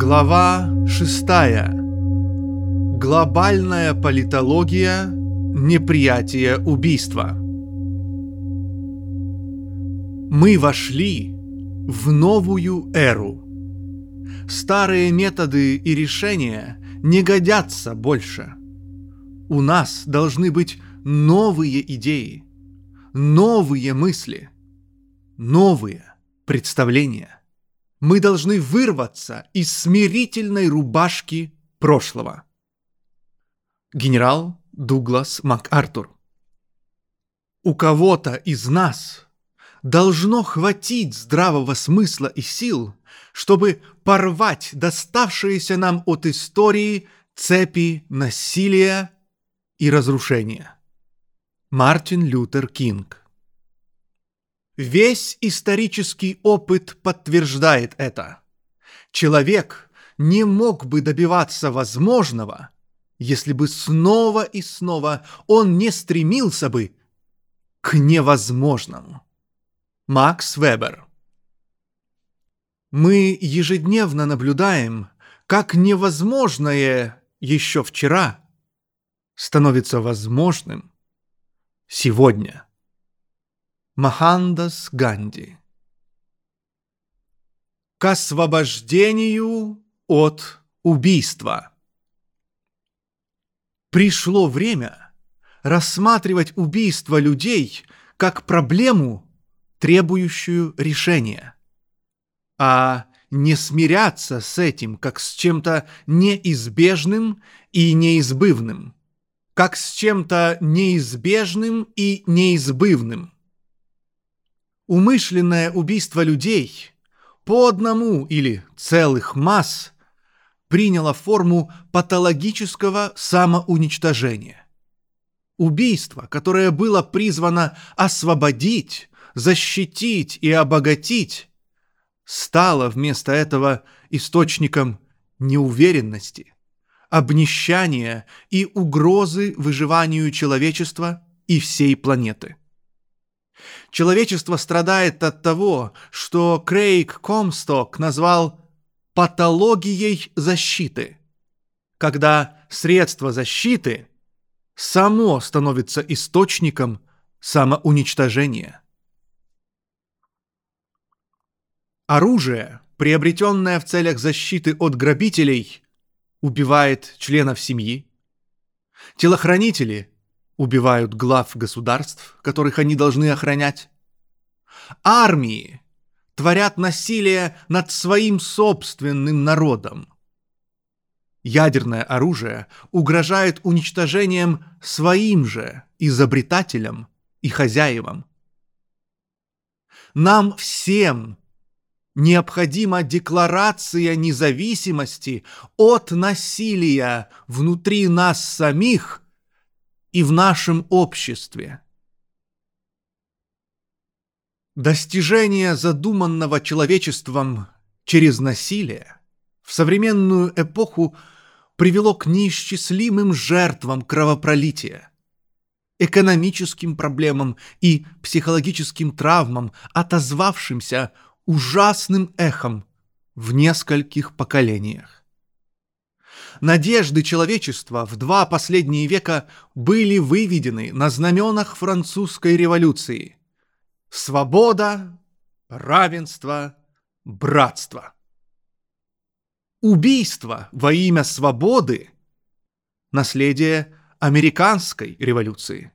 Глава шестая. Глобальная политология неприятие убийства. Мы вошли в новую эру. Старые методы и решения не годятся больше. У нас должны быть новые идеи, новые мысли, новые представления мы должны вырваться из смирительной рубашки прошлого. Генерал Дуглас МакАртур У кого-то из нас должно хватить здравого смысла и сил, чтобы порвать доставшиеся нам от истории цепи насилия и разрушения. Мартин Лютер Кинг Весь исторический опыт подтверждает это. Человек не мог бы добиваться возможного, если бы снова и снова он не стремился бы к невозможному. Макс Вебер Мы ежедневно наблюдаем, как невозможное еще вчера становится возможным сегодня – Махандас Ганди. К освобождению от убийства. Пришло время рассматривать убийство людей как проблему, требующую решения, а не смиряться с этим как с чем-то неизбежным и неизбывным, как с чем-то неизбежным и неизбывным – Умышленное убийство людей по одному или целых масс приняло форму патологического самоуничтожения. Убийство, которое было призвано освободить, защитить и обогатить, стало вместо этого источником неуверенности, обнищания и угрозы выживанию человечества и всей планеты. Человечество страдает от того, что Крейг Комсток назвал патологией защиты, когда средство защиты само становится источником самоуничтожения. Оружие, приобретенное в целях защиты от грабителей, убивает членов семьи. Телохранители убивают глав государств, которых они должны охранять. Армии творят насилие над своим собственным народом. Ядерное оружие угрожает уничтожением своим же изобретателям и хозяевам. Нам всем необходима декларация независимости от насилия внутри нас самих – и в нашем обществе. Достижение задуманного человечеством через насилие в современную эпоху привело к неисчислимым жертвам кровопролития, экономическим проблемам и психологическим травмам, отозвавшимся ужасным эхом в нескольких поколениях. Надежды человечества в два последние века были выведены на знаменах французской революции. Свобода, равенство, братство. Убийство во имя свободы – наследие американской революции.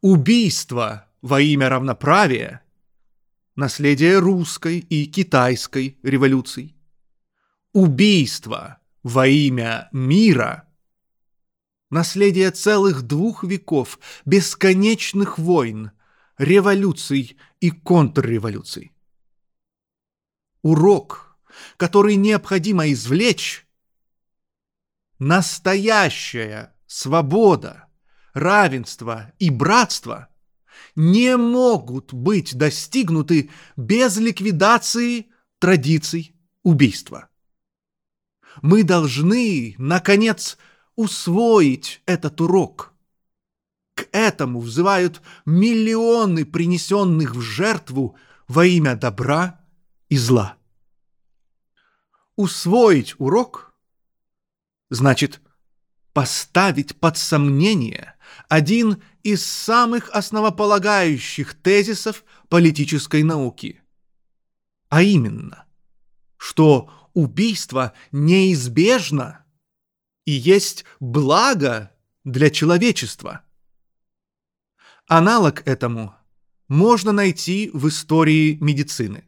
Убийство во имя равноправия – наследие русской и китайской революций. Убийство – во имя мира, наследие целых двух веков, бесконечных войн, революций и контрреволюций. Урок, который необходимо извлечь, настоящая свобода, равенство и братство не могут быть достигнуты без ликвидации традиций убийства мы должны, наконец, усвоить этот урок. К этому взывают миллионы принесенных в жертву во имя добра и зла. усвоить урок значит поставить под сомнение один из самых основополагающих тезисов политической науки, а именно, что убийство неизбежно и есть благо для человечества. Аналог этому можно найти в истории медицины.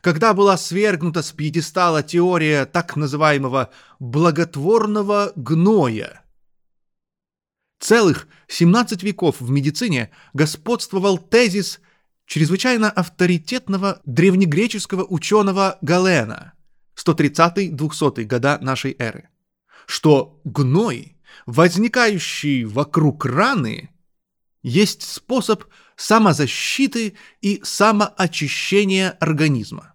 Когда была свергнута с пьедестала теория так называемого благотворного гноя, целых 17 веков в медицине господствовал тезис чрезвычайно авторитетного древнегреческого ученого Галена 130-200 года нашей эры, что гной, возникающий вокруг раны, есть способ самозащиты и самоочищения организма.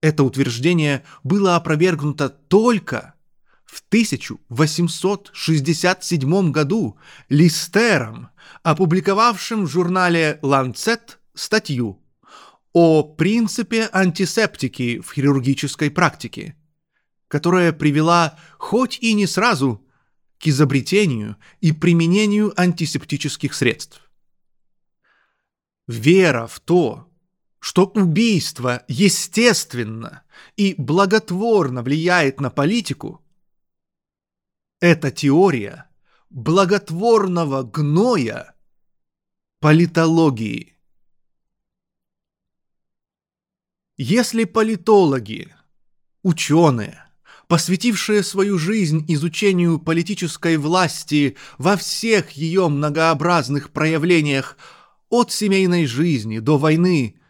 Это утверждение было опровергнуто только в 1867 году Листером, опубликовавшим в журнале «Ланцет» статью о принципе антисептики в хирургической практике, которая привела, хоть и не сразу, к изобретению и применению антисептических средств. Вера в то, что убийство естественно и благотворно влияет на политику, эта теория благотворного гноя политологии. Если политологи, ученые, посвятившие свою жизнь изучению политической власти во всех ее многообразных проявлениях от семейной жизни до войны,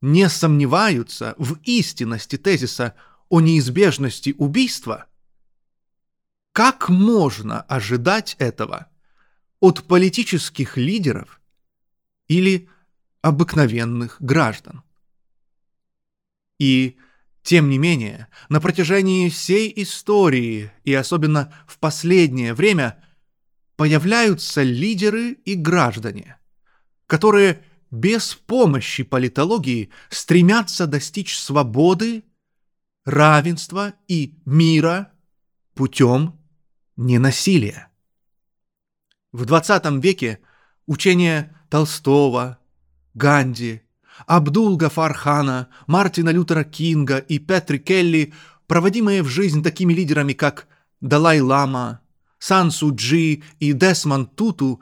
не сомневаются в истинности тезиса о неизбежности убийства, как можно ожидать этого от политических лидеров или обыкновенных граждан? И, тем не менее, на протяжении всей истории и особенно в последнее время появляются лидеры и граждане, которые без помощи политологии стремятся достичь свободы, равенства и мира путем ненасилия. В 20 веке учение Толстого, Ганди, Абдул-Гафар Мартина Лютера Кинга и Петри Келли, проводимые в жизнь такими лидерами, как Далай-Лама, Сан Суджи и Десмон Туту,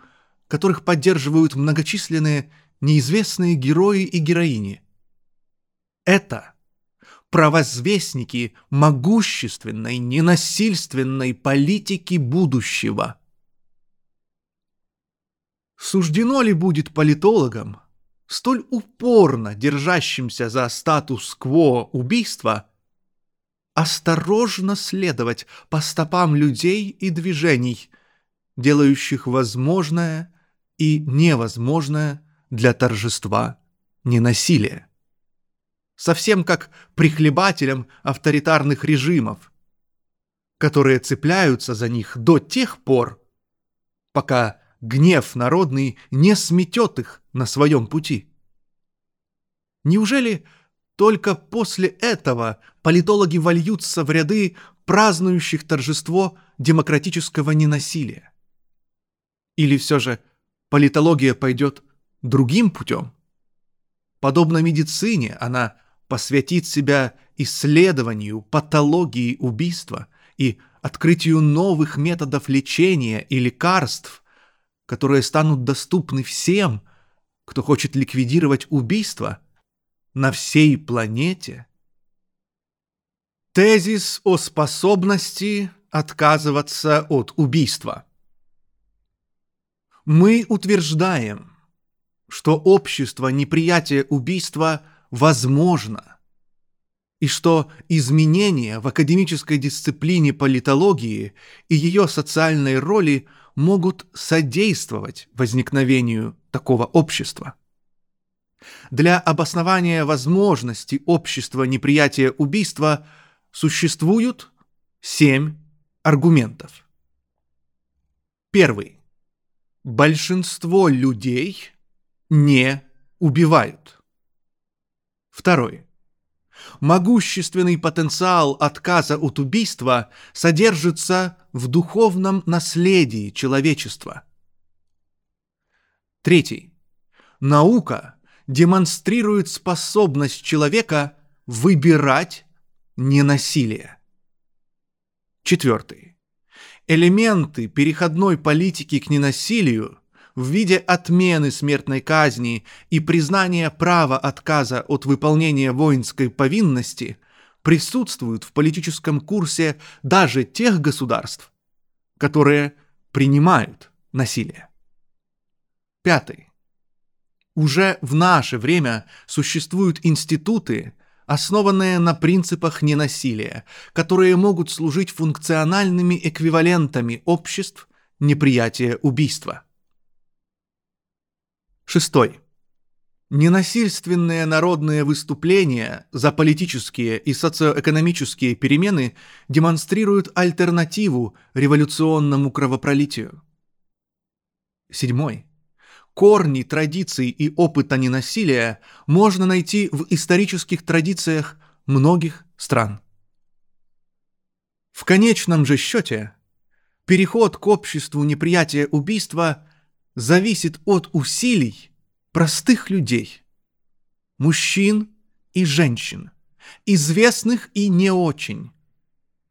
которых поддерживают многочисленные неизвестные герои и героини. Это провозвестники могущественной, ненасильственной политики будущего. Суждено ли будет политологам, столь упорно держащимся за статус-кво убийства, осторожно следовать по стопам людей и движений, делающих возможное и невозможное для торжества ненасилия. Совсем как прихлебателям авторитарных режимов, которые цепляются за них до тех пор, пока гнев народный не сметет их на своем пути. Неужели только после этого политологи вольются в ряды празднующих торжество демократического ненасилия? Или все же политология пойдет другим путем. Подобно медицине, она посвятит себя исследованию патологии убийства и открытию новых методов лечения и лекарств, которые станут доступны всем, кто хочет ликвидировать убийство на всей планете. Тезис о способности отказываться от убийства. Мы утверждаем, что общество неприятия убийства возможно, и что изменения в академической дисциплине политологии и ее социальной роли могут содействовать возникновению такого общества. Для обоснования возможности общества неприятия убийства существуют семь аргументов. Первый. Большинство людей – не убивают. Второй. Могущественный потенциал отказа от убийства содержится в духовном наследии человечества. Третий. Наука демонстрирует способность человека выбирать ненасилие. Четвертый. Элементы переходной политики к ненасилию в виде отмены смертной казни и признания права отказа от выполнения воинской повинности присутствуют в политическом курсе даже тех государств, которые принимают насилие. Пятый. Уже в наше время существуют институты, основанные на принципах ненасилия, которые могут служить функциональными эквивалентами обществ неприятия убийства. Шестой. Ненасильственные народные выступления за политические и социоэкономические перемены демонстрируют альтернативу революционному кровопролитию. Седьмой. Корни традиций и опыта ненасилия можно найти в исторических традициях многих стран. В конечном же счете, переход к обществу неприятия убийства зависит от усилий простых людей, мужчин и женщин, известных и не очень,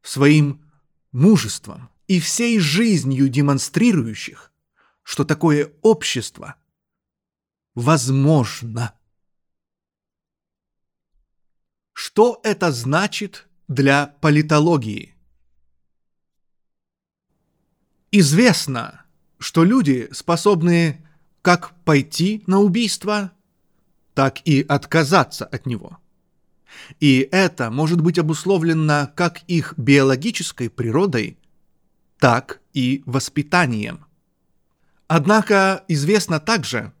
своим мужеством и всей жизнью демонстрирующих, что такое общество возможно. Что это значит для политологии? Известно, что люди способны как пойти на убийство, так и отказаться от него. И это может быть обусловлено как их биологической природой, так и воспитанием. Однако известно также,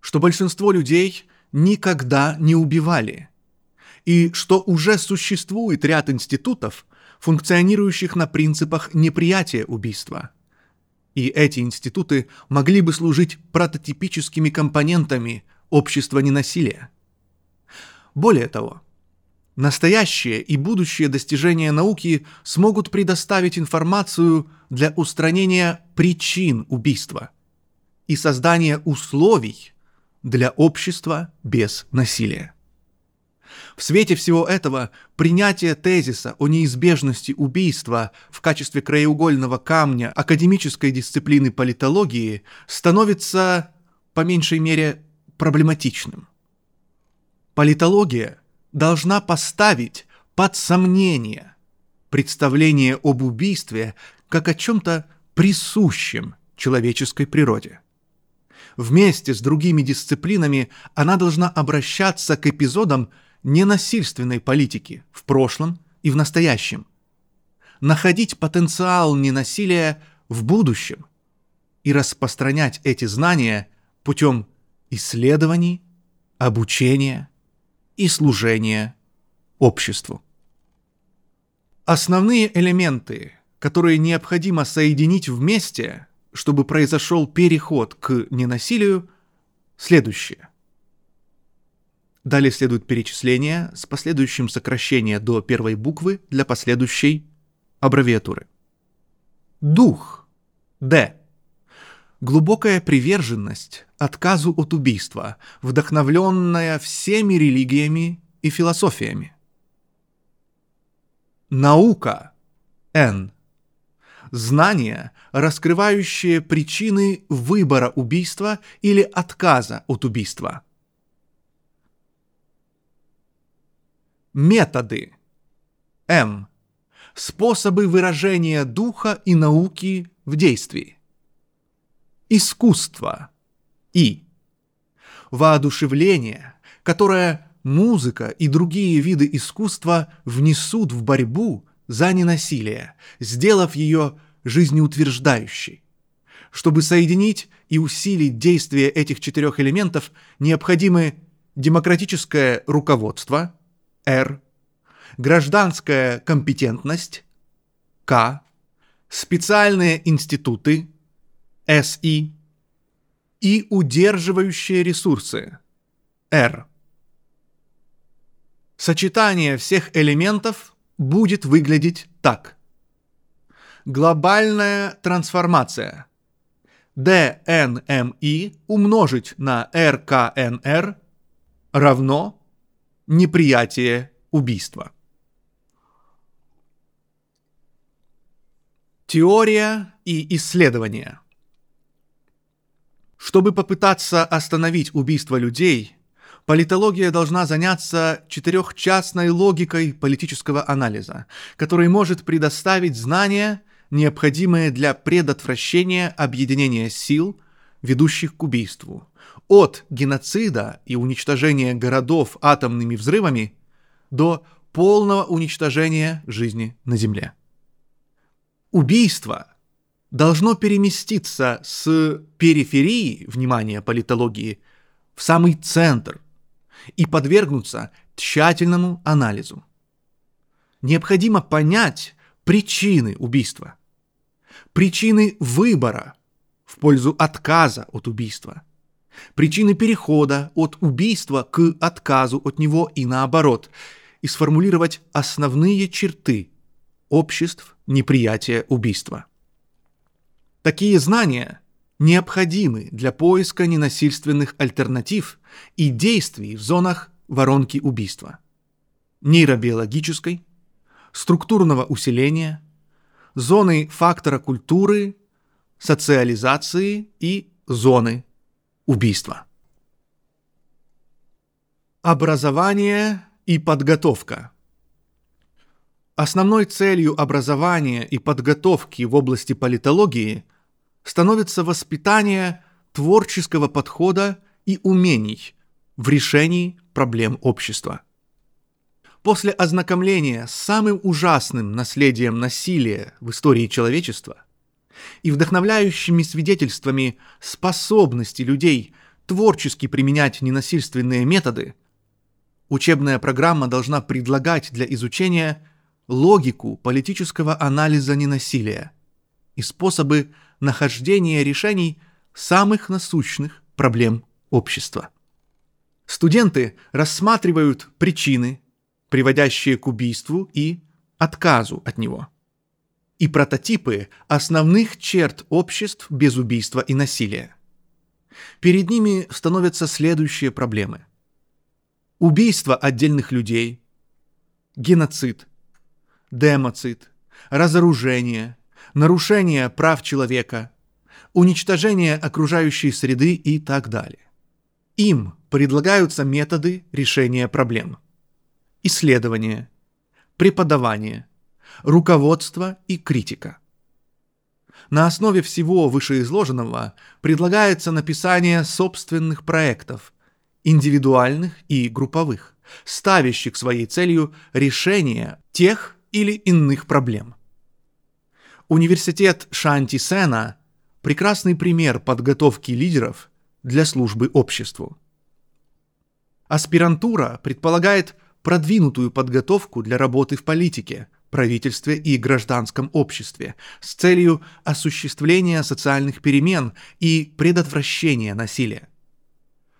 что большинство людей никогда не убивали, и что уже существует ряд институтов, функционирующих на принципах неприятия убийства – и эти институты могли бы служить прототипическими компонентами общества ненасилия. Более того, настоящее и будущее достижения науки смогут предоставить информацию для устранения причин убийства и создания условий для общества без насилия. В свете всего этого принятие тезиса о неизбежности убийства в качестве краеугольного камня академической дисциплины политологии становится, по меньшей мере, проблематичным. Политология должна поставить под сомнение представление об убийстве как о чем-то присущем человеческой природе. Вместе с другими дисциплинами она должна обращаться к эпизодам, ненасильственной политики в прошлом и в настоящем. Находить потенциал ненасилия в будущем и распространять эти знания путем исследований, обучения и служения обществу. Основные элементы, которые необходимо соединить вместе, чтобы произошел переход к ненасилию, следующие – Далее следует перечисление с последующим сокращением до первой буквы для последующей аббревиатуры. Дух. Д. Глубокая приверженность отказу от убийства, вдохновленная всеми религиями и философиями. Наука. Н. Знания, раскрывающие причины выбора убийства или отказа от убийства – Методы. М. Способы выражения духа и науки в действии. Искусство. И. Воодушевление, которое музыка и другие виды искусства внесут в борьбу за ненасилие, сделав ее жизнеутверждающей. Чтобы соединить и усилить действие этих четырех элементов, необходимы демократическое руководство – Р, гражданская компетентность, К, специальные институты, СИ, и удерживающие ресурсы, Р. Сочетание всех элементов будет выглядеть так. Глобальная трансформация. DNMI умножить на RKNR равно неприятие убийства. Теория и исследования. Чтобы попытаться остановить убийство людей, политология должна заняться четырехчастной логикой политического анализа, который может предоставить знания, необходимые для предотвращения объединения сил, ведущих к убийству, от геноцида и уничтожения городов атомными взрывами до полного уничтожения жизни на Земле. Убийство должно переместиться с периферии внимания политологии в самый центр и подвергнуться тщательному анализу. Необходимо понять причины убийства, причины выбора в пользу отказа от убийства, причины перехода от убийства к отказу от него и наоборот, и сформулировать основные черты обществ неприятия убийства. Такие знания необходимы для поиска ненасильственных альтернатив и действий в зонах воронки убийства. Нейробиологической, структурного усиления, зоны фактора культуры, социализации и зоны убийства. Образование и подготовка – Основной целью образования и подготовки в области политологии становится воспитание творческого подхода и умений в решении проблем общества. После ознакомления с самым ужасным наследием насилия в истории человечества и вдохновляющими свидетельствами способности людей творчески применять ненасильственные методы, учебная программа должна предлагать для изучения – логику политического анализа ненасилия и способы нахождения решений самых насущных проблем общества. Студенты рассматривают причины, приводящие к убийству и отказу от него, и прототипы основных черт обществ без убийства и насилия. Перед ними становятся следующие проблемы. Убийство отдельных людей, геноцид, демоцид, разоружение, нарушение прав человека, уничтожение окружающей среды и так далее. Им предлагаются методы решения проблем. Исследование, преподавание, руководство и критика. На основе всего вышеизложенного предлагается написание собственных проектов, индивидуальных и групповых, ставящих своей целью решение тех или иных проблем. Университет Шанти-Сена – прекрасный пример подготовки лидеров для службы обществу. Аспирантура предполагает продвинутую подготовку для работы в политике, правительстве и гражданском обществе с целью осуществления социальных перемен и предотвращения насилия.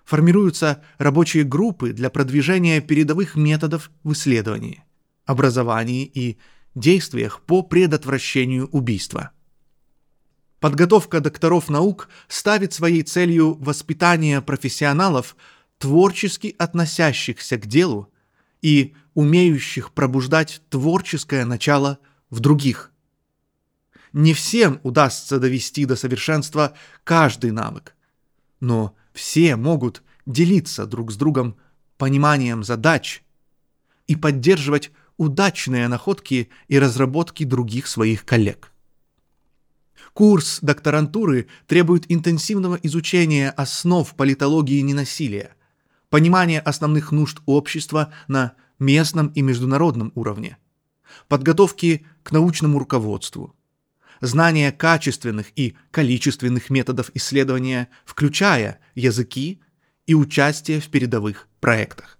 Формируются рабочие группы для продвижения передовых методов в исследовании образовании и действиях по предотвращению убийства. Подготовка докторов наук ставит своей целью воспитание профессионалов, творчески относящихся к делу и умеющих пробуждать творческое начало в других. Не всем удастся довести до совершенства каждый навык, но все могут делиться друг с другом пониманием задач и поддерживать удачные находки и разработки других своих коллег. Курс докторантуры требует интенсивного изучения основ политологии ненасилия, понимания основных нужд общества на местном и международном уровне, подготовки к научному руководству, знания качественных и количественных методов исследования, включая языки и участие в передовых проектах.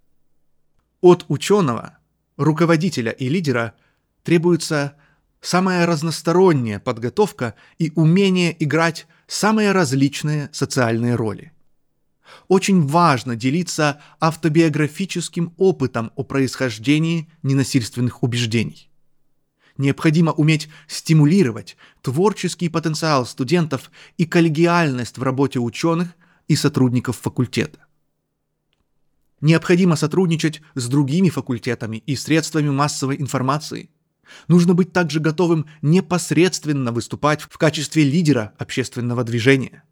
От ученого – руководителя и лидера требуется самая разносторонняя подготовка и умение играть самые различные социальные роли. Очень важно делиться автобиографическим опытом о происхождении ненасильственных убеждений. Необходимо уметь стимулировать творческий потенциал студентов и коллегиальность в работе ученых и сотрудников факультета. Необходимо сотрудничать с другими факультетами и средствами массовой информации. Нужно быть также готовым непосредственно выступать в качестве лидера общественного движения.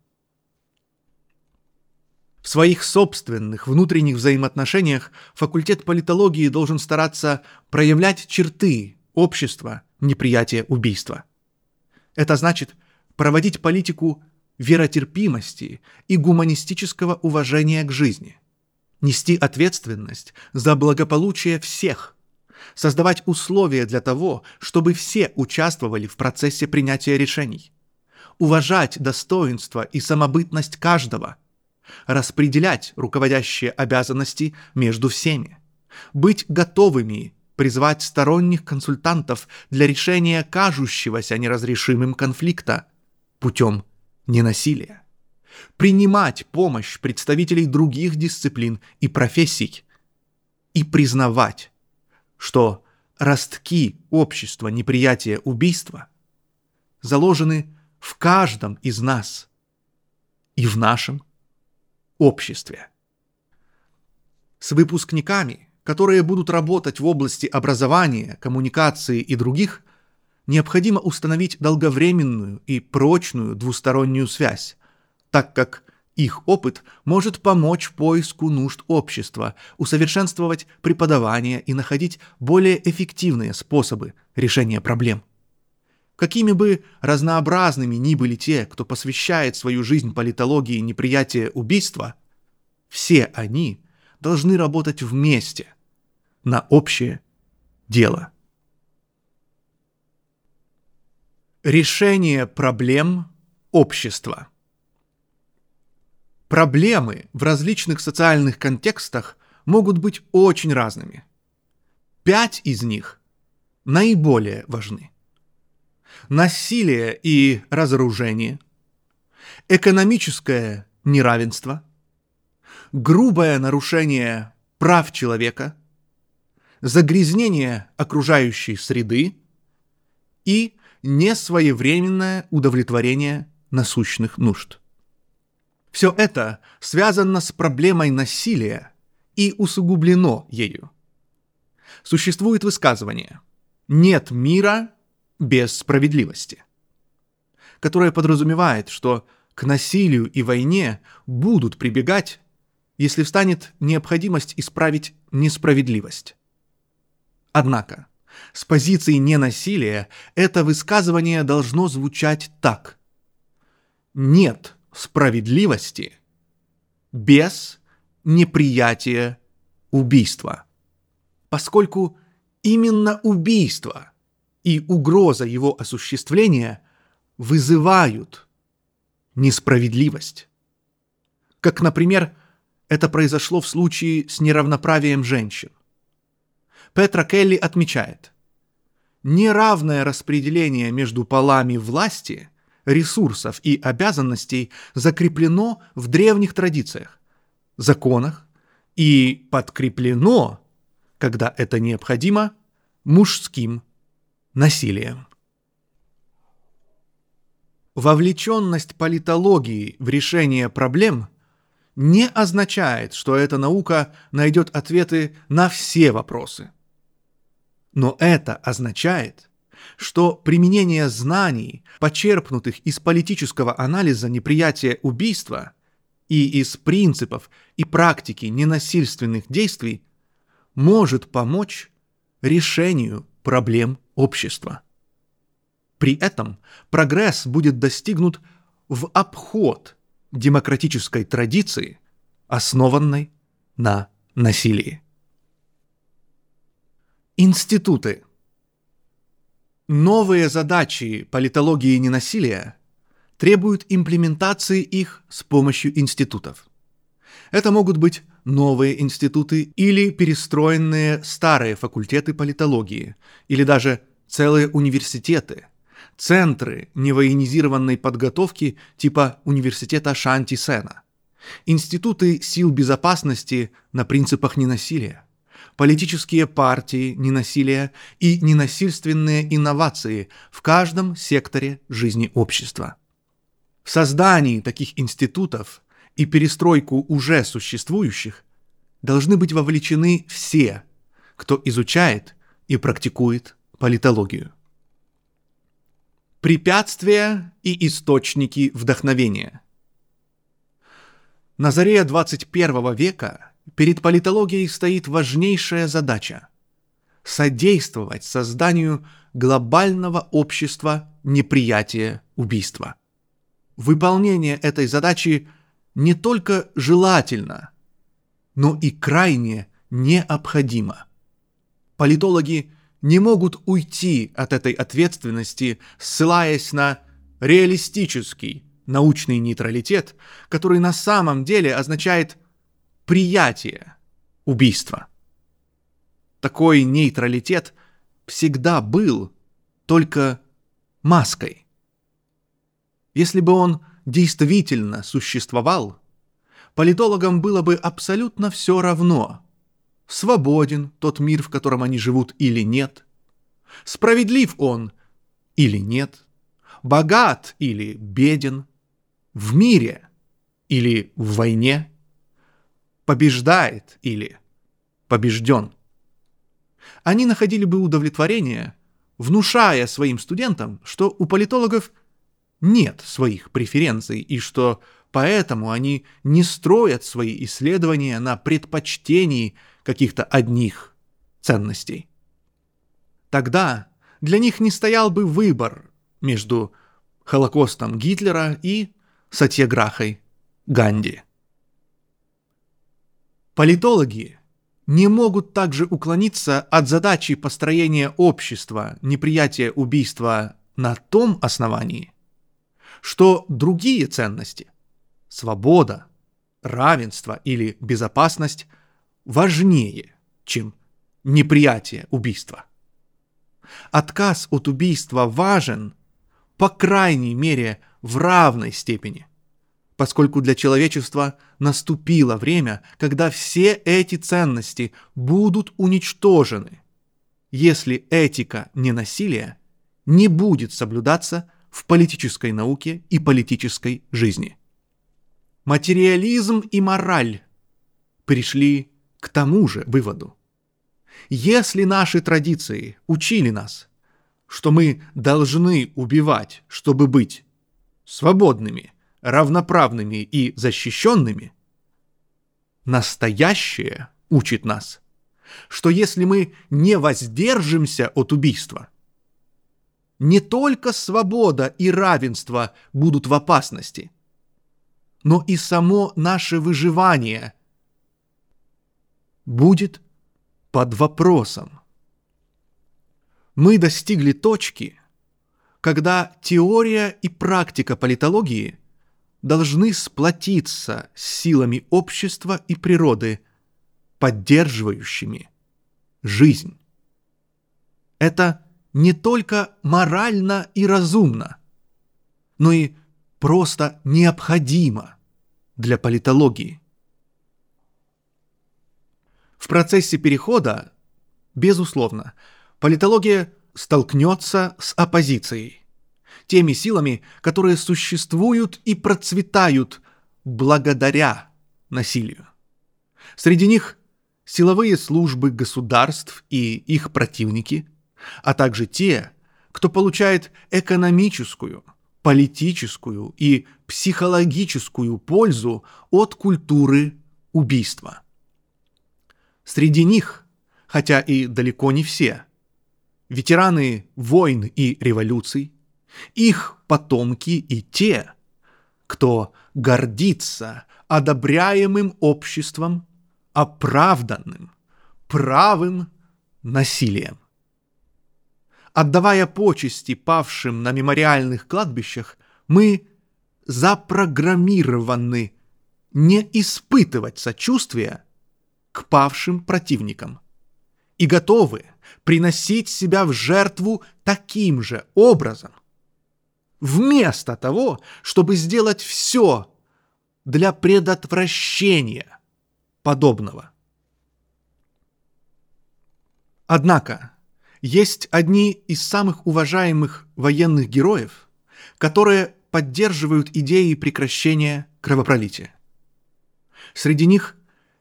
В своих собственных внутренних взаимоотношениях факультет политологии должен стараться проявлять черты общества неприятия убийства. Это значит проводить политику веротерпимости и гуманистического уважения к жизни – нести ответственность за благополучие всех, создавать условия для того, чтобы все участвовали в процессе принятия решений, уважать достоинство и самобытность каждого, распределять руководящие обязанности между всеми, быть готовыми призвать сторонних консультантов для решения кажущегося неразрешимым конфликта путем ненасилия принимать помощь представителей других дисциплин и профессий и признавать, что ростки общества неприятия убийства заложены в каждом из нас и в нашем обществе. С выпускниками, которые будут работать в области образования, коммуникации и других, необходимо установить долговременную и прочную двустороннюю связь, так как их опыт может помочь поиску нужд общества, усовершенствовать преподавание и находить более эффективные способы решения проблем. Какими бы разнообразными ни были те, кто посвящает свою жизнь политологии неприятия убийства, все они должны работать вместе на общее дело. Решение проблем общества – Проблемы в различных социальных контекстах могут быть очень разными. Пять из них наиболее важны. Насилие и разоружение, экономическое неравенство, грубое нарушение прав человека, загрязнение окружающей среды и несвоевременное удовлетворение насущных нужд. Все это связано с проблемой насилия и усугублено ею. Существует высказывание «нет мира без справедливости», которое подразумевает, что к насилию и войне будут прибегать, если встанет необходимость исправить несправедливость. Однако, с позиции ненасилия это высказывание должно звучать так. Нет справедливости без неприятия убийства. Поскольку именно убийство и угроза его осуществления вызывают несправедливость. Как, например, это произошло в случае с неравноправием женщин. Петра Келли отмечает, неравное распределение между полами власти – ресурсов и обязанностей закреплено в древних традициях, законах и подкреплено, когда это необходимо, мужским насилием. Вовлеченность политологии в решение проблем не означает, что эта наука найдет ответы на все вопросы. Но это означает, что применение знаний, почерпнутых из политического анализа неприятия убийства и из принципов и практики ненасильственных действий, может помочь решению проблем общества. При этом прогресс будет достигнут в обход демократической традиции, основанной на насилии. Институты – Новые задачи политологии ненасилия требуют имплементации их с помощью институтов. Это могут быть новые институты или перестроенные старые факультеты политологии, или даже целые университеты, центры невоенизированной подготовки типа университета Шанти-Сена, институты сил безопасности на принципах ненасилия, политические партии ненасилия и ненасильственные инновации в каждом секторе жизни общества. В создании таких институтов и перестройку уже существующих должны быть вовлечены все, кто изучает и практикует политологию. Препятствия и источники вдохновения. На заре 21 века перед политологией стоит важнейшая задача – содействовать созданию глобального общества неприятия убийства. Выполнение этой задачи не только желательно, но и крайне необходимо. Политологи не могут уйти от этой ответственности, ссылаясь на реалистический научный нейтралитет, который на самом деле означает приятие убийства. Такой нейтралитет всегда был только маской. Если бы он действительно существовал, политологам было бы абсолютно все равно, свободен тот мир, в котором они живут или нет, справедлив он или нет, богат или беден, в мире или в войне, побеждает или побежден. Они находили бы удовлетворение, внушая своим студентам, что у политологов нет своих преференций и что поэтому они не строят свои исследования на предпочтении каких-то одних ценностей. Тогда для них не стоял бы выбор между Холокостом Гитлера и Сатьяграхой Ганди. Политологи не могут также уклониться от задачи построения общества, неприятия убийства на том основании, что другие ценности – свобода, равенство или безопасность – важнее, чем неприятие убийства. Отказ от убийства важен, по крайней мере, в равной степени, поскольку для человечества наступило время, когда все эти ценности будут уничтожены, если этика ненасилия не будет соблюдаться в политической науке и политической жизни. Материализм и мораль пришли к тому же выводу. Если наши традиции учили нас, что мы должны убивать, чтобы быть свободными, равноправными и защищенными, настоящее учит нас, что если мы не воздержимся от убийства, не только свобода и равенство будут в опасности, но и само наше выживание будет под вопросом. Мы достигли точки, когда теория и практика политологии должны сплотиться с силами общества и природы, поддерживающими жизнь. Это не только морально и разумно, но и просто необходимо для политологии. В процессе перехода, безусловно, политология столкнется с оппозицией, теми силами, которые существуют и процветают благодаря насилию. Среди них силовые службы государств и их противники, а также те, кто получает экономическую, политическую и психологическую пользу от культуры убийства. Среди них, хотя и далеко не все, ветераны войн и революций, их потомки и те, кто гордится одобряемым обществом, оправданным, правым насилием. Отдавая почести павшим на мемориальных кладбищах, мы запрограммированы не испытывать сочувствия к павшим противникам и готовы приносить себя в жертву таким же образом, вместо того, чтобы сделать все для предотвращения подобного. Однако, есть одни из самых уважаемых военных героев, которые поддерживают идеи прекращения кровопролития. Среди них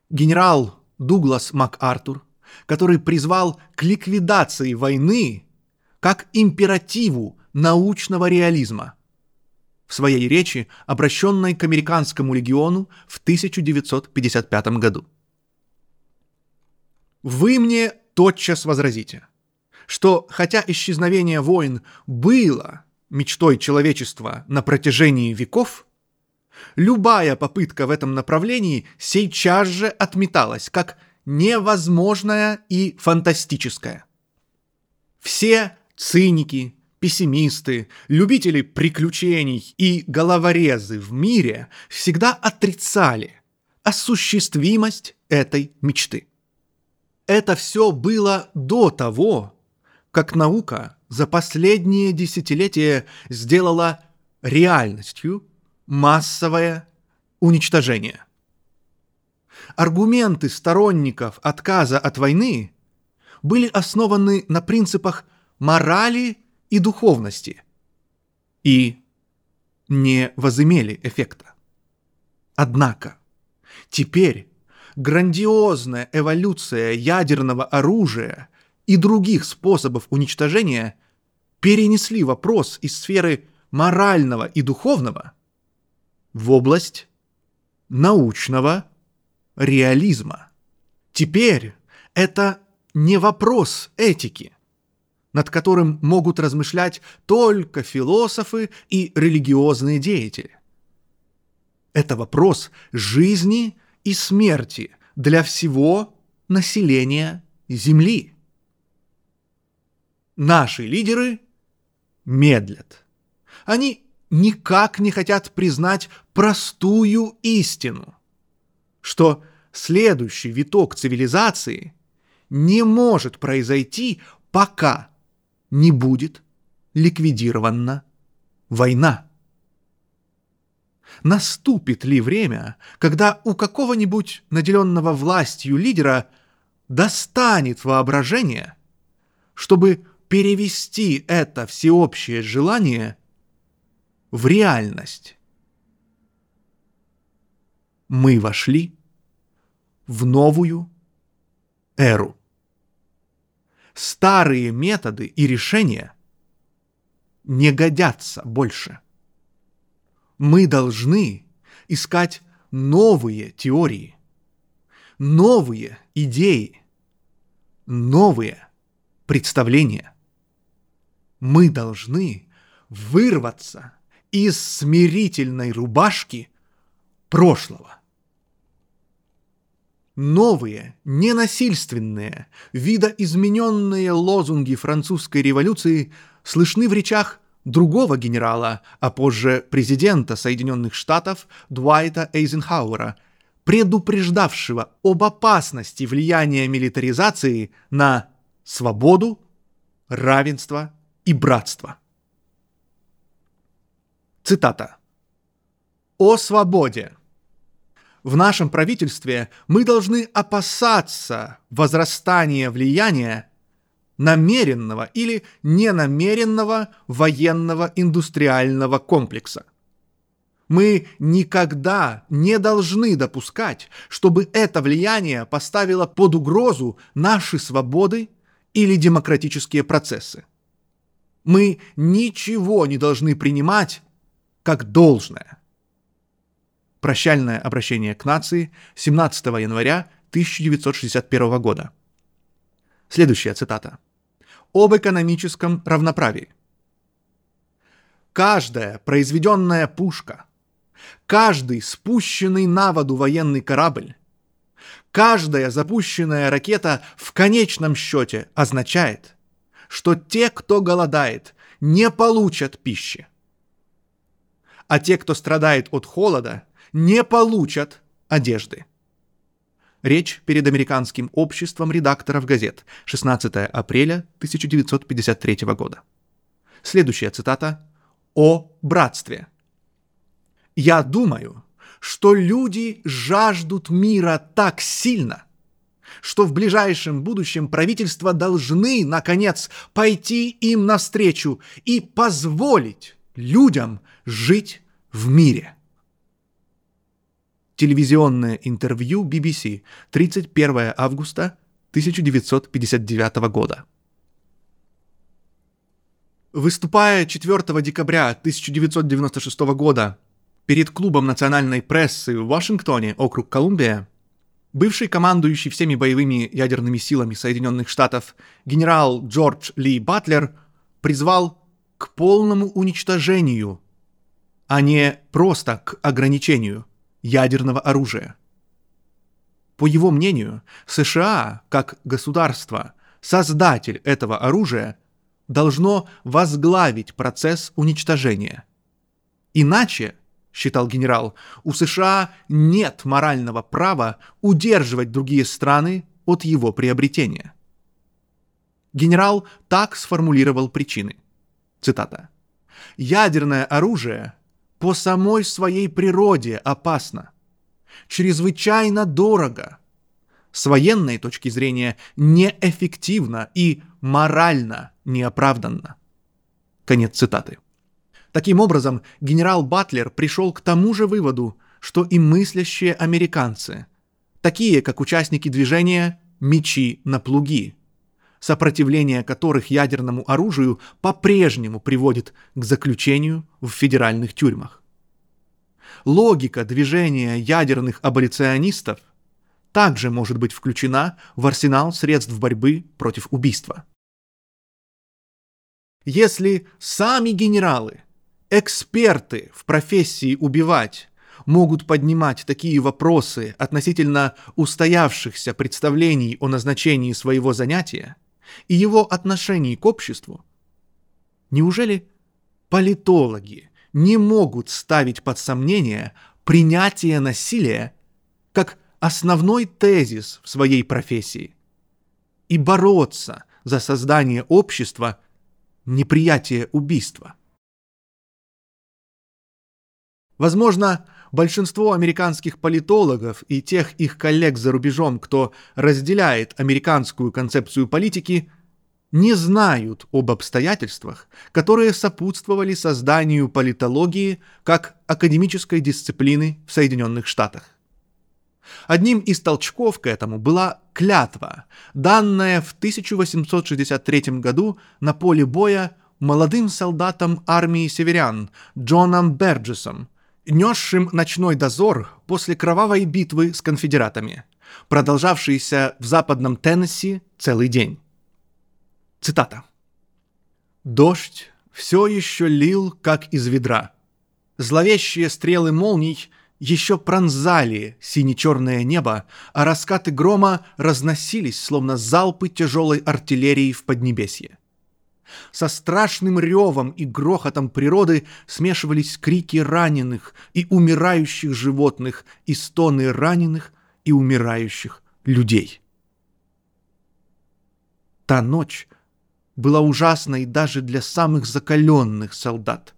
генерал Дуглас МакАртур, который призвал к ликвидации войны как императиву научного реализма в своей речи, обращенной к американскому легиону в 1955 году. Вы мне тотчас возразите, что хотя исчезновение войн было мечтой человечества на протяжении веков, любая попытка в этом направлении сейчас же отметалась как невозможная и фантастическая. Все циники, пессимисты, любители приключений и головорезы в мире всегда отрицали осуществимость этой мечты. Это все было до того, как наука за последние десятилетия сделала реальностью массовое уничтожение. Аргументы сторонников отказа от войны были основаны на принципах морали и духовности и не возымели эффекта. Однако теперь грандиозная эволюция ядерного оружия и других способов уничтожения перенесли вопрос из сферы морального и духовного в область научного реализма. Теперь это не вопрос этики, над которым могут размышлять только философы и религиозные деятели. Это вопрос жизни и смерти для всего населения Земли. Наши лидеры медлят. Они никак не хотят признать простую истину, что следующий виток цивилизации не может произойти, пока не будет ликвидирована война. Наступит ли время, когда у какого-нибудь наделенного властью лидера достанет воображение, чтобы перевести это всеобщее желание в реальность? Мы вошли в новую эру старые методы и решения не годятся больше. Мы должны искать новые теории, новые идеи, новые представления. Мы должны вырваться из смирительной рубашки прошлого. Новые, ненасильственные, видоизмененные лозунги французской революции слышны в речах другого генерала, а позже президента Соединенных Штатов Дуайта Эйзенхауэра, предупреждавшего об опасности влияния милитаризации на свободу, равенство и братство. Цитата. «О свободе! в нашем правительстве мы должны опасаться возрастания влияния намеренного или ненамеренного военного индустриального комплекса. Мы никогда не должны допускать, чтобы это влияние поставило под угрозу наши свободы или демократические процессы. Мы ничего не должны принимать как должное. Прощальное обращение к нации 17 января 1961 года. Следующая цитата. Об экономическом равноправии. Каждая произведенная пушка, каждый спущенный на воду военный корабль, каждая запущенная ракета в конечном счете означает, что те, кто голодает, не получат пищи. А те, кто страдает от холода, не получат одежды. Речь перед Американским обществом редакторов газет 16 апреля 1953 года. Следующая цитата о братстве. «Я думаю, что люди жаждут мира так сильно, что в ближайшем будущем правительства должны, наконец, пойти им навстречу и позволить людям жить в мире. Телевизионное интервью BBC, 31 августа 1959 года. Выступая 4 декабря 1996 года перед клубом национальной прессы в Вашингтоне, округ Колумбия, бывший командующий всеми боевыми ядерными силами Соединенных Штатов генерал Джордж Ли Батлер призвал к полному уничтожению, а не просто к ограничению ядерного оружия. По его мнению, США, как государство, создатель этого оружия, должно возглавить процесс уничтожения. Иначе, считал генерал, у США нет морального права удерживать другие страны от его приобретения. Генерал так сформулировал причины. Цитата. «Ядерное оружие по самой своей природе опасно, чрезвычайно дорого, с военной точки зрения неэффективно и морально неоправданно». Конец цитаты. Таким образом, генерал Батлер пришел к тому же выводу, что и мыслящие американцы, такие как участники движения «Мечи на плуги», сопротивление которых ядерному оружию по-прежнему приводит к заключению в федеральных тюрьмах. Логика движения ядерных аболиционистов также может быть включена в арсенал средств борьбы против убийства. Если сами генералы, эксперты в профессии убивать, могут поднимать такие вопросы относительно устоявшихся представлений о назначении своего занятия, и его отношении к обществу, неужели политологи не могут ставить под сомнение принятие насилия как основной тезис в своей профессии и бороться за создание общества неприятия убийства? Возможно, большинство американских политологов и тех их коллег за рубежом, кто разделяет американскую концепцию политики, не знают об обстоятельствах, которые сопутствовали созданию политологии как академической дисциплины в Соединенных Штатах. Одним из толчков к этому была клятва, данная в 1863 году на поле боя молодым солдатам армии северян Джоном Берджесом, несшим ночной дозор после кровавой битвы с конфедератами, продолжавшейся в западном Теннесси целый день. Цитата. «Дождь все еще лил, как из ведра. Зловещие стрелы молний еще пронзали сине-черное небо, а раскаты грома разносились, словно залпы тяжелой артиллерии в Поднебесье. Со страшным ревом и грохотом природы смешивались крики раненых и умирающих животных и стоны раненых и умирающих людей. Та ночь была ужасной даже для самых закаленных солдат.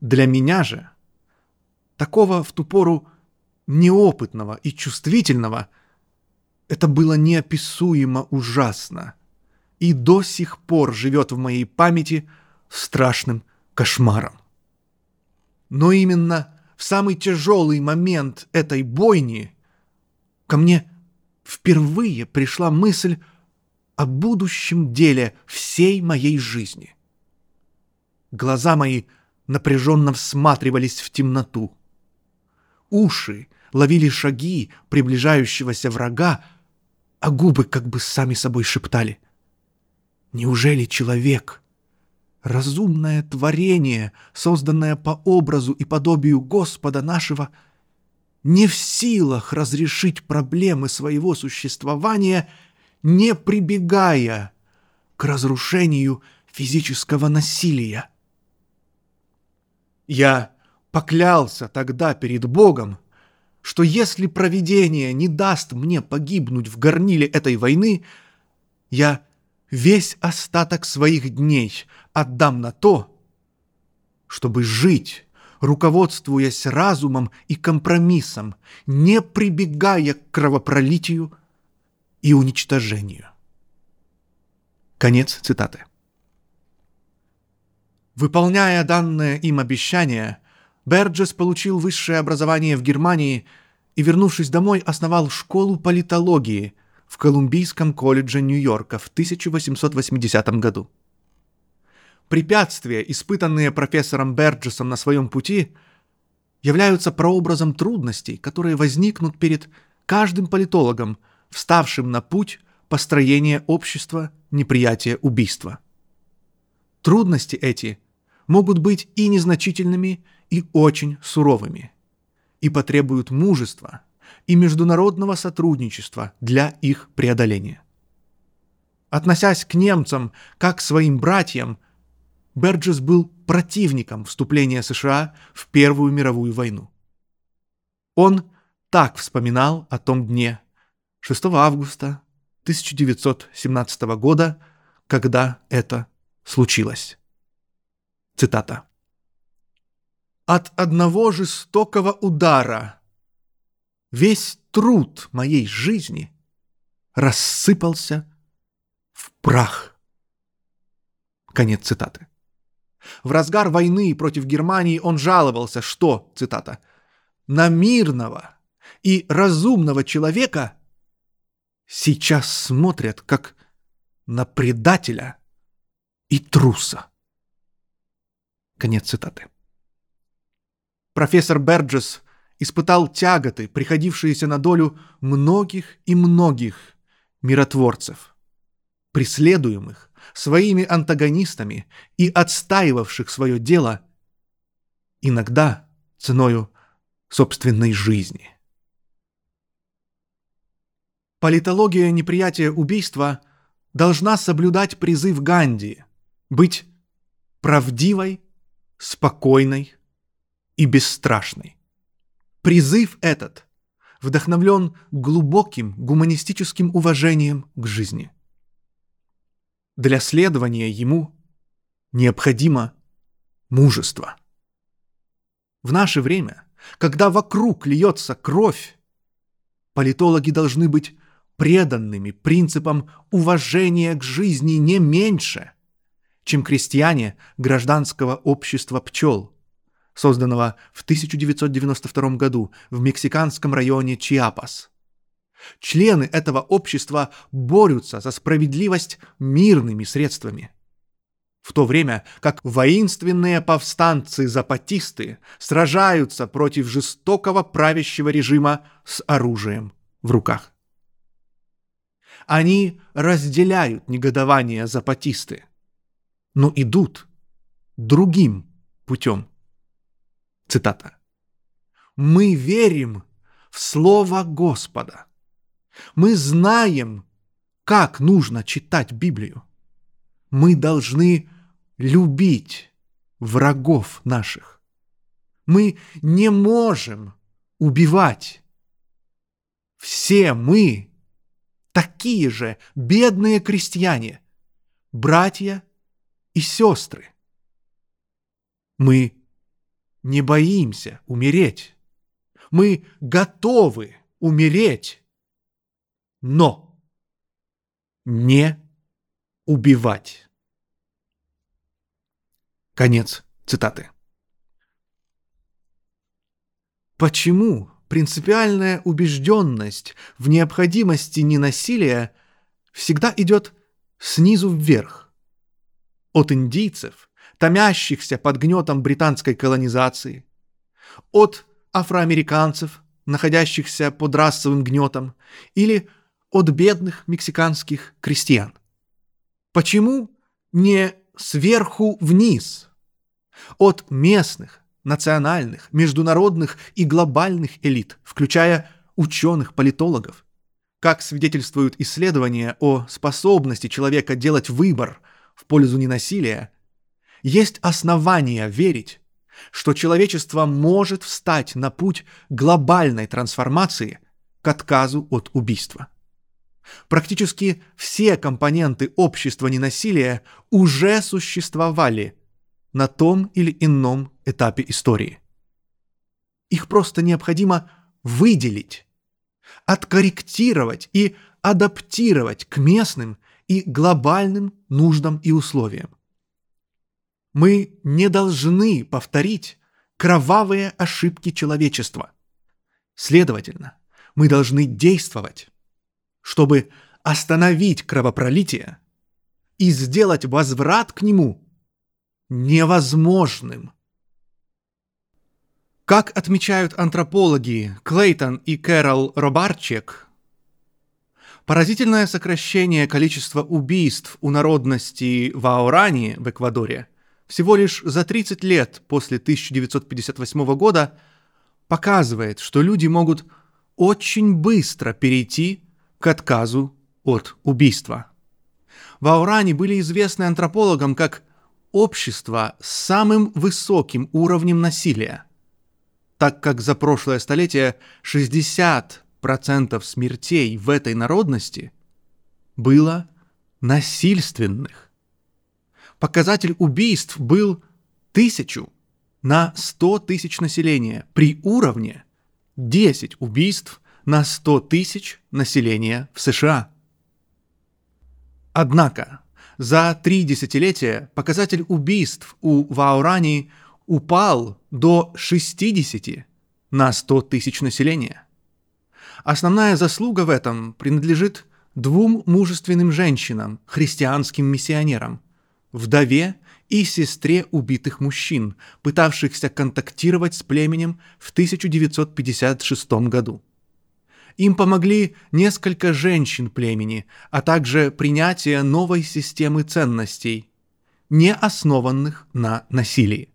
Для меня же, такого в ту пору неопытного и чувствительного, это было неописуемо ужасно — и до сих пор живет в моей памяти страшным кошмаром. Но именно в самый тяжелый момент этой бойни ко мне впервые пришла мысль о будущем деле всей моей жизни. Глаза мои напряженно всматривались в темноту. Уши ловили шаги приближающегося врага, а губы как бы сами собой шептали — Неужели человек, разумное творение, созданное по образу и подобию Господа нашего, не в силах разрешить проблемы своего существования, не прибегая к разрушению физического насилия? Я поклялся тогда перед Богом, что если провидение не даст мне погибнуть в горниле этой войны, я весь остаток своих дней отдам на то, чтобы жить руководствуясь разумом и компромиссом, не прибегая к кровопролитию и уничтожению. Конец цитаты. Выполняя данное им обещание, Берджес получил высшее образование в Германии и, вернувшись домой, основал школу политологии в Колумбийском колледже Нью-Йорка в 1880 году. Препятствия, испытанные профессором Берджесом на своем пути, являются прообразом трудностей, которые возникнут перед каждым политологом, вставшим на путь построения общества неприятия убийства. Трудности эти могут быть и незначительными, и очень суровыми, и потребуют мужества и международного сотрудничества для их преодоления. Относясь к немцам как к своим братьям – Берджес был противником вступления США в Первую мировую войну. Он так вспоминал о том дне 6 августа 1917 года, когда это случилось. Цитата. «От одного жестокого удара весь труд моей жизни рассыпался в прах». Конец цитаты. В разгар войны против Германии он жаловался, что, цитата, «на мирного и разумного человека сейчас смотрят как на предателя и труса». Конец цитаты. Профессор Берджес испытал тяготы, приходившиеся на долю многих и многих миротворцев, преследуемых своими антагонистами и отстаивавших свое дело, иногда ценою собственной жизни. Политология неприятия убийства должна соблюдать призыв Ганди быть правдивой, спокойной и бесстрашной. Призыв этот вдохновлен глубоким гуманистическим уважением к жизни – для следования ему необходимо мужество. В наше время, когда вокруг льется кровь, политологи должны быть преданными принципам уважения к жизни не меньше, чем крестьяне гражданского общества пчел, созданного в 1992 году в мексиканском районе Чиапас – Члены этого общества борются за справедливость мирными средствами. В то время как воинственные повстанцы-запатисты сражаются против жестокого правящего режима с оружием в руках. Они разделяют негодование запатисты, но идут другим путем. Цитата. «Мы верим в Слово Господа» Мы знаем, как нужно читать Библию. Мы должны любить врагов наших. Мы не можем убивать. Все мы такие же бедные крестьяне, братья и сестры. Мы не боимся умереть. Мы готовы умереть но не убивать. Конец цитаты. Почему принципиальная убежденность в необходимости ненасилия всегда идет снизу вверх? От индийцев, томящихся под гнетом британской колонизации, от афроамериканцев, находящихся под расовым гнетом, или от бедных мексиканских крестьян. Почему не сверху вниз? От местных, национальных, международных и глобальных элит, включая ученых-политологов. Как свидетельствуют исследования о способности человека делать выбор в пользу ненасилия, есть основания верить, что человечество может встать на путь глобальной трансформации к отказу от убийства. Практически все компоненты общества ненасилия уже существовали на том или ином этапе истории. Их просто необходимо выделить, откорректировать и адаптировать к местным и глобальным нуждам и условиям. Мы не должны повторить кровавые ошибки человечества. Следовательно, мы должны действовать, чтобы остановить кровопролитие и сделать возврат к нему невозможным. Как отмечают антропологи Клейтон и Кэрол Робарчек, поразительное сокращение количества убийств у народности Ваорани в Эквадоре всего лишь за 30 лет после 1958 года показывает, что люди могут очень быстро перейти к отказу от убийства. Ваурани были известны антропологам как общество с самым высоким уровнем насилия, так как за прошлое столетие 60% смертей в этой народности было насильственных. Показатель убийств был тысячу на 100 тысяч населения при уровне 10 убийств на 100 тысяч населения в США. Однако за три десятилетия показатель убийств у Ваурани упал до 60 на 100 тысяч населения. Основная заслуга в этом принадлежит двум мужественным женщинам, христианским миссионерам, вдове и сестре убитых мужчин, пытавшихся контактировать с племенем в 1956 году. Им помогли несколько женщин племени, а также принятие новой системы ценностей, не основанных на насилии.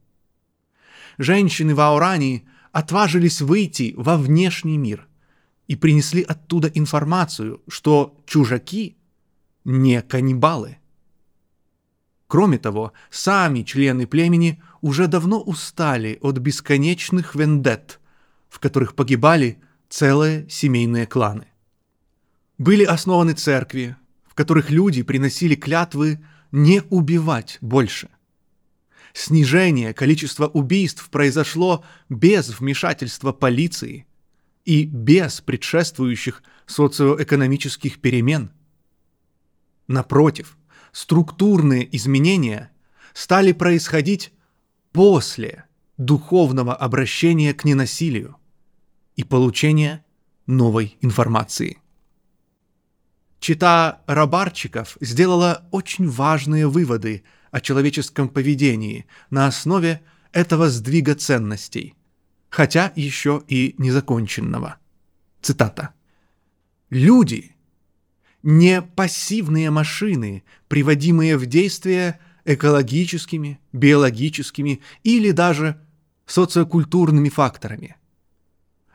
Женщины в Ауране отважились выйти во внешний мир и принесли оттуда информацию, что чужаки не каннибалы. Кроме того, сами члены племени уже давно устали от бесконечных вендет, в которых погибали целые семейные кланы. Были основаны церкви, в которых люди приносили клятвы не убивать больше. Снижение количества убийств произошло без вмешательства полиции и без предшествующих социоэкономических перемен. Напротив, структурные изменения стали происходить после духовного обращения к ненасилию и получения новой информации. Чита Рабарчиков сделала очень важные выводы о человеческом поведении на основе этого сдвига ценностей, хотя еще и незаконченного. Цитата. «Люди – не пассивные машины, приводимые в действие экологическими, биологическими или даже социокультурными факторами –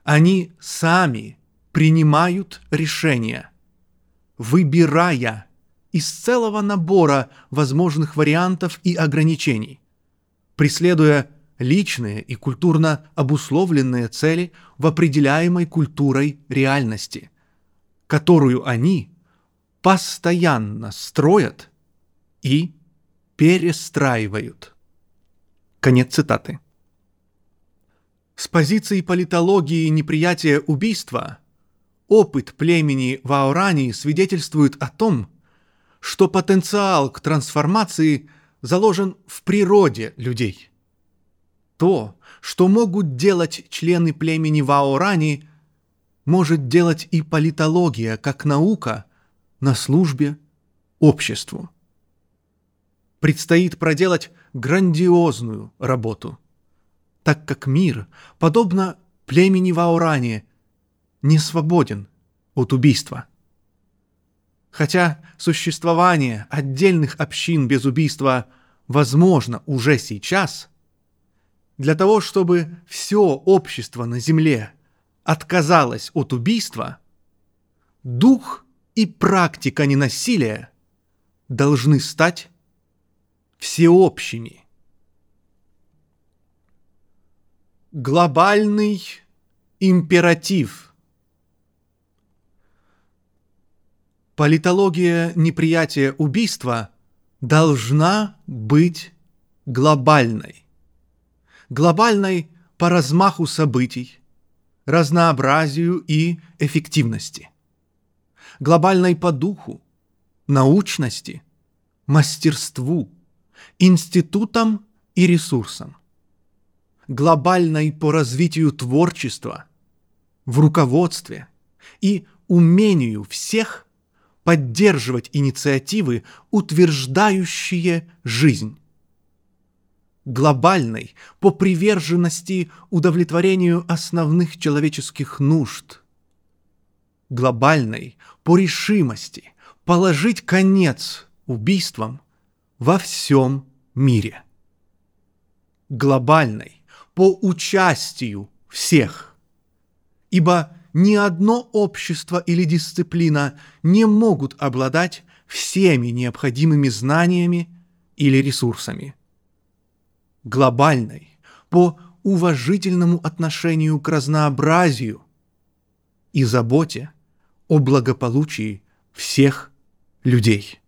они сами принимают решения, выбирая из целого набора возможных вариантов и ограничений, преследуя личные и культурно обусловленные цели в определяемой культурой реальности, которую они постоянно строят и перестраивают. Конец цитаты. С позиции политологии неприятия убийства опыт племени Ваорани свидетельствует о том, что потенциал к трансформации заложен в природе людей. То, что могут делать члены племени Ваорани, может делать и политология как наука на службе обществу. Предстоит проделать грандиозную работу – так как мир, подобно племени в Ауране, не свободен от убийства. Хотя существование отдельных общин без убийства возможно уже сейчас, для того, чтобы все общество на Земле отказалось от убийства, дух и практика ненасилия должны стать всеобщими. Глобальный императив. Политология неприятия убийства должна быть глобальной. Глобальной по размаху событий, разнообразию и эффективности. Глобальной по духу, научности, мастерству, институтам и ресурсам. Глобальной по развитию творчества, в руководстве и умению всех поддерживать инициативы, утверждающие жизнь. Глобальной по приверженности удовлетворению основных человеческих нужд. Глобальной по решимости положить конец убийствам во всем мире. Глобальной по участию всех. Ибо ни одно общество или дисциплина не могут обладать всеми необходимыми знаниями или ресурсами. Глобальной, по уважительному отношению к разнообразию и заботе о благополучии всех людей.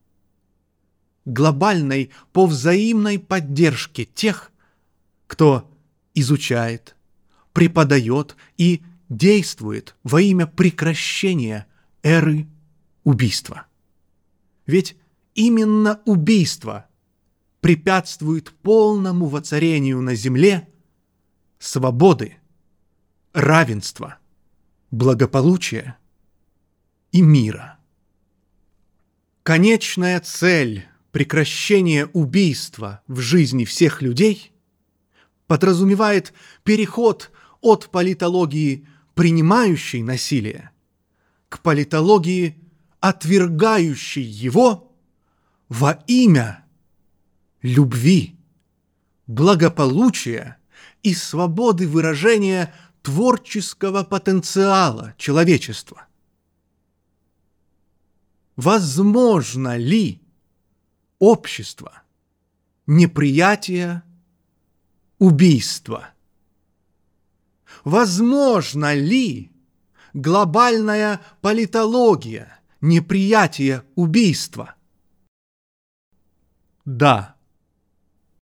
Глобальной по взаимной поддержке тех, кто изучает, преподает и действует во имя прекращения эры убийства. Ведь именно убийство препятствует полному воцарению на земле свободы, равенства, благополучия и мира. Конечная цель прекращения убийства в жизни всех людей подразумевает переход от политологии принимающей насилие, к политологии, отвергающей его во имя любви, благополучия и свободы выражения творческого потенциала человечества. Возможно ли общество неприятия убийства – возможно ли глобальная политология неприятие убийства? Да,